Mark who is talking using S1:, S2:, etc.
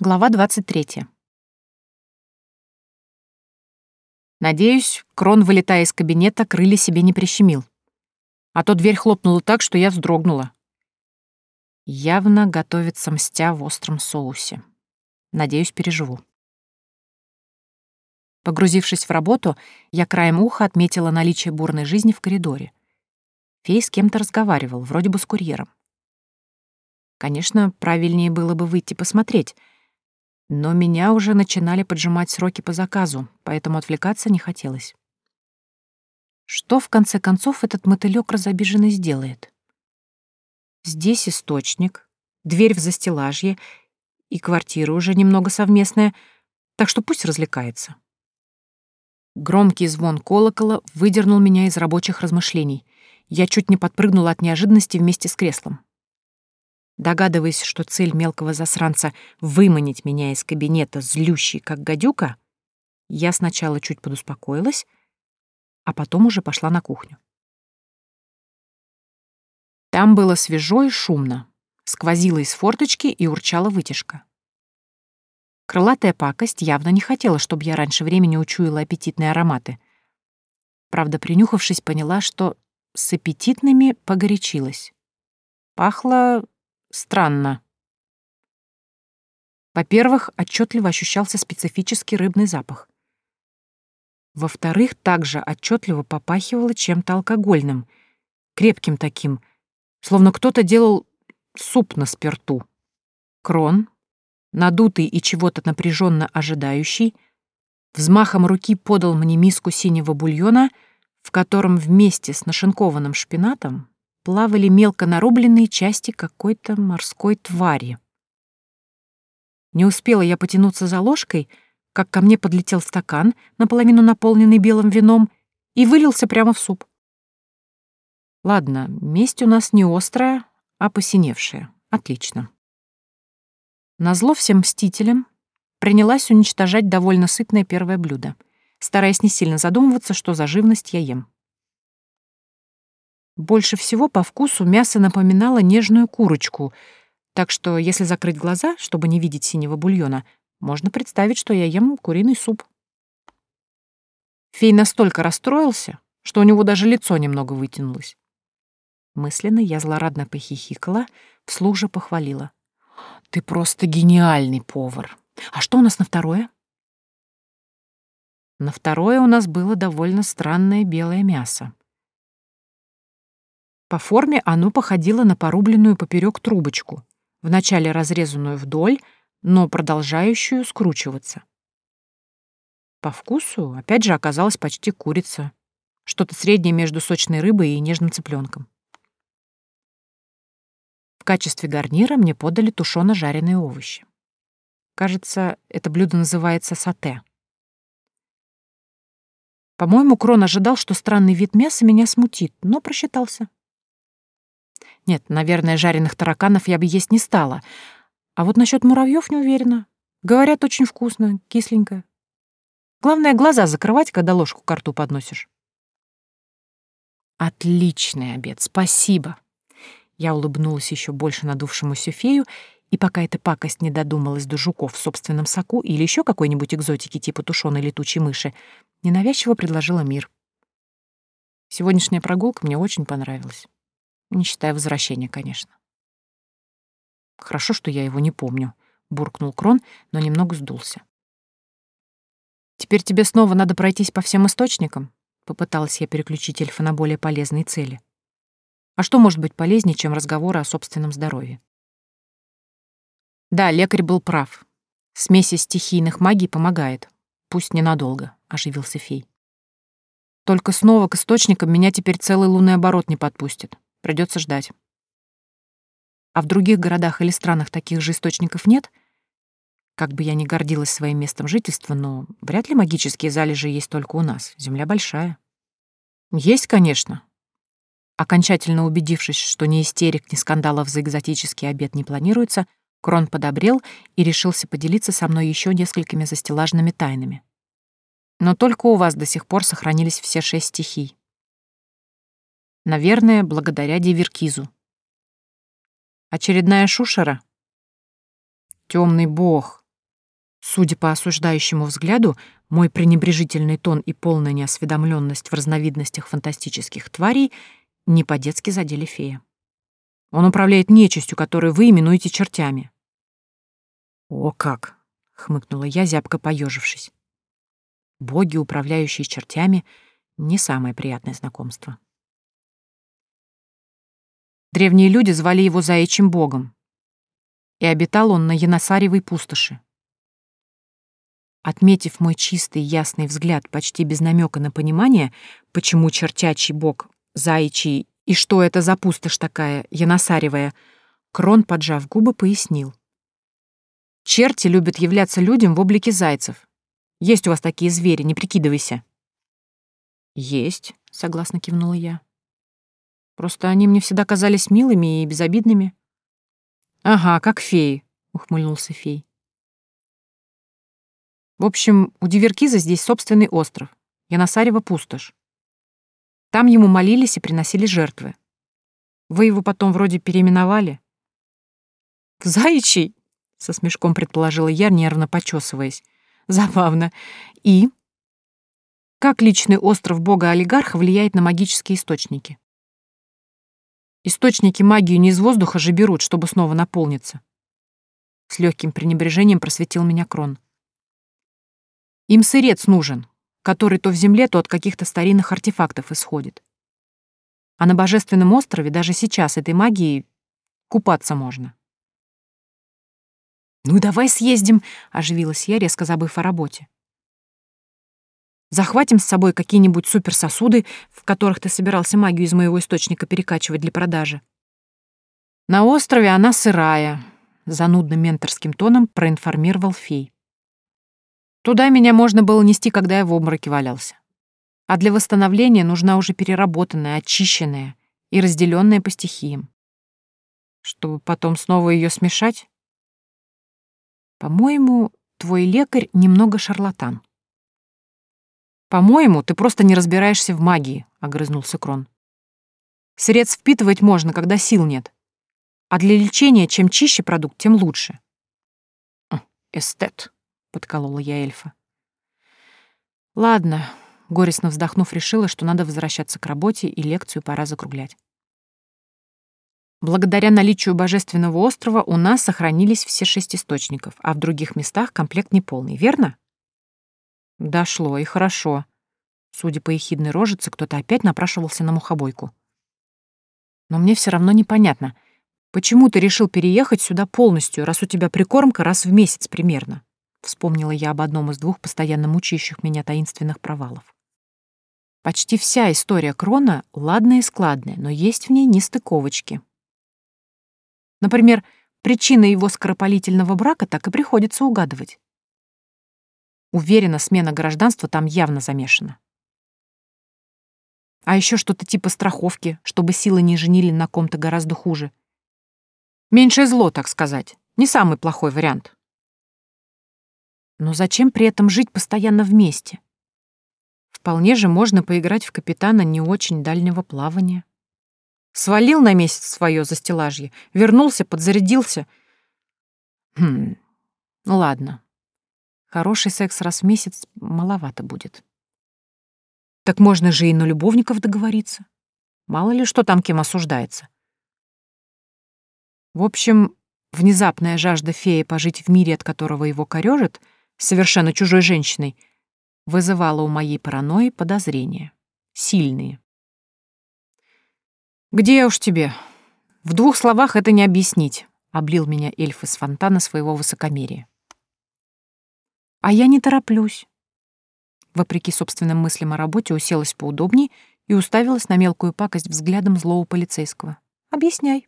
S1: Глава 23. Надеюсь, Крон, вылетая из кабинета, крылья себе не прищемил. А то дверь хлопнула так, что я вздрогнула. Явно готовится мстя в остром соусе. Надеюсь, переживу. Погрузившись в работу, я краем уха отметила наличие бурной жизни в коридоре. Фей с кем-то разговаривал, вроде бы с курьером. Конечно, правильнее было бы выйти посмотреть — но меня уже начинали поджимать сроки по заказу, поэтому отвлекаться не хотелось. Что, в конце концов, этот мотылёк разобиженный сделает? Здесь источник, дверь в застеллажье и квартира уже немного совместная, так что пусть развлекается. Громкий звон колокола выдернул меня из рабочих размышлений. Я чуть не подпрыгнула от неожиданности вместе с креслом. Догадываясь, что цель мелкого засранца — выманить меня из кабинета, злющий, как гадюка, я сначала чуть подуспокоилась, а потом уже пошла на кухню. Там было свежо и шумно, сквозила из форточки и урчала вытяжка. Крылатая пакость явно не хотела, чтобы я раньше времени учуяла аппетитные ароматы. Правда, принюхавшись, поняла, что с аппетитными погорячилась. Пахло Странно. Во-первых, отчетливо ощущался специфический рыбный запах. Во-вторых, также отчетливо попахивало чем-то алкогольным, крепким таким, словно кто-то делал суп на спирту. Крон, надутый и чего-то напряженно ожидающий, взмахом руки подал мне миску синего бульона, в котором вместе с нашинкованным шпинатом плавали мелко нарубленные части какой-то морской твари. Не успела я потянуться за ложкой, как ко мне подлетел стакан, наполовину наполненный белым вином, и вылился прямо в суп. Ладно, месть у нас не острая, а посиневшая. Отлично. Назло всем мстителям принялась уничтожать довольно сытное первое блюдо, стараясь не сильно задумываться, что за живность я ем. Больше всего по вкусу мясо напоминало нежную курочку, так что если закрыть глаза, чтобы не видеть синего бульона, можно представить, что я ем куриный суп. Фей настолько расстроился, что у него даже лицо немного вытянулось. Мысленно я злорадно похихикала, вслух же похвалила. «Ты просто гениальный повар. А что у нас на второе?» На второе у нас было довольно странное белое мясо. По форме оно походило на порубленную поперек трубочку, вначале разрезанную вдоль, но продолжающую скручиваться. По вкусу, опять же, оказалась почти курица, что-то среднее между сочной рыбой и нежным цыпленком. В качестве гарнира мне подали тушено-жареные овощи. Кажется, это блюдо называется сате. По-моему, Крон ожидал, что странный вид мяса меня смутит, но просчитался. Нет, наверное, жареных тараканов я бы есть не стала. А вот насчет муравьев не уверена. Говорят, очень вкусно, кисленько. Главное, глаза закрывать, когда ложку к рту подносишь. Отличный обед, спасибо. Я улыбнулась еще больше надувшемуся фею, и пока эта пакость не додумалась до жуков в собственном соку или еще какой-нибудь экзотики типа тушеной летучей мыши, ненавязчиво предложила мир. Сегодняшняя прогулка мне очень понравилась. Не считая возвращения, конечно. Хорошо, что я его не помню, буркнул Крон, но немного сдулся. Теперь тебе снова надо пройтись по всем источникам? Попыталась я переключить эльфа на более полезные цели. А что может быть полезнее, чем разговоры о собственном здоровье? Да, лекарь был прав. Смеси стихийных магий помогает. Пусть ненадолго, оживился фей. Только снова к источникам меня теперь целый лунный оборот не подпустит. Придется ждать. А в других городах или странах таких же источников нет? Как бы я ни гордилась своим местом жительства, но вряд ли магические залежи есть только у нас. Земля большая. Есть, конечно. Окончательно убедившись, что ни истерик, ни скандалов за экзотический обед не планируется, Крон подобрел и решился поделиться со мной еще несколькими застеллажными тайнами. Но только у вас до сих пор сохранились все шесть стихий. Наверное, благодаря Диверкизу. Очередная шушера? Темный бог, Судя по осуждающему взгляду, мой пренебрежительный тон и полная неосведомленность в разновидностях фантастических тварей не по-детски задели фея. Он управляет нечистью, которую вы именуете чертями. «О как!» — хмыкнула я, зябко поежившись. Боги, управляющие чертями, — не самое приятное знакомство. Древние люди звали его Заячьим богом, и обитал он на Яносаревой пустоши. Отметив мой чистый ясный взгляд почти без намека на понимание, почему чертячий бог, заячий и что это за пустошь такая, Яносаревая, Крон, поджав губы, пояснил. Черти любят являться людям в облике зайцев. Есть у вас такие звери, не прикидывайся. Есть, согласно кивнула я. Просто они мне всегда казались милыми и безобидными. Ага, как феи, ухмыльнулся фей. В общем, у Диверкиза здесь собственный остров, Яносарева пустошь. Там ему молились и приносили жертвы. Вы его потом вроде переименовали. В заячий, со смешком предположила я, нервно почесываясь. Забавно. И? Как личный остров бога-олигарха влияет на магические источники? Источники магию не из воздуха же берут, чтобы снова наполниться. С легким пренебрежением просветил меня Крон. Им сырец нужен, который то в земле, то от каких-то старинных артефактов исходит. А на Божественном острове даже сейчас этой магией купаться можно. «Ну давай съездим», — оживилась я, резко забыв о работе. Захватим с собой какие-нибудь суперсосуды, в которых ты собирался магию из моего источника перекачивать для продажи. На острове она сырая, занудным менторским тоном проинформировал фей. Туда меня можно было нести, когда я в обмороке валялся. А для восстановления нужна уже переработанная, очищенная и разделенная по стихиям. Чтобы потом снова ее смешать? По-моему, твой лекарь немного шарлатан. «По-моему, ты просто не разбираешься в магии», — огрызнулся Крон. «Средств впитывать можно, когда сил нет. А для лечения чем чище продукт, тем лучше». «Эстет», — подколола я эльфа. «Ладно», — горестно вздохнув, решила, что надо возвращаться к работе и лекцию пора закруглять. Благодаря наличию Божественного острова у нас сохранились все шесть источников, а в других местах комплект неполный, верно? Дошло, и хорошо. Судя по ехидной рожице, кто-то опять напрашивался на мухобойку. Но мне все равно непонятно, почему ты решил переехать сюда полностью, раз у тебя прикормка раз в месяц примерно? Вспомнила я об одном из двух постоянно мучающих меня таинственных провалов. Почти вся история Крона ладная и складная, но есть в ней нестыковочки. Например, причины его скоропалительного брака так и приходится угадывать. Уверена, смена гражданства там явно замешана. А еще что-то типа страховки, чтобы силы не женили на ком-то гораздо хуже. Меньшее зло, так сказать. Не самый плохой вариант. Но зачем при этом жить постоянно вместе? Вполне же можно поиграть в капитана не очень дальнего плавания. Свалил на месяц свое застелажье, вернулся, подзарядился. Хм, ну ладно, Хороший секс раз в месяц маловато будет. Так можно же и на любовников договориться. Мало ли что там кем осуждается. В общем, внезапная жажда феи пожить в мире, от которого его корёжит, совершенно чужой женщиной, вызывала у моей паранойи подозрения. Сильные. «Где уж тебе? В двух словах это не объяснить», — облил меня эльф из фонтана своего высокомерия. А я не тороплюсь. Вопреки собственным мыслям о работе, уселась поудобней и уставилась на мелкую пакость взглядом злого полицейского. «Объясняй».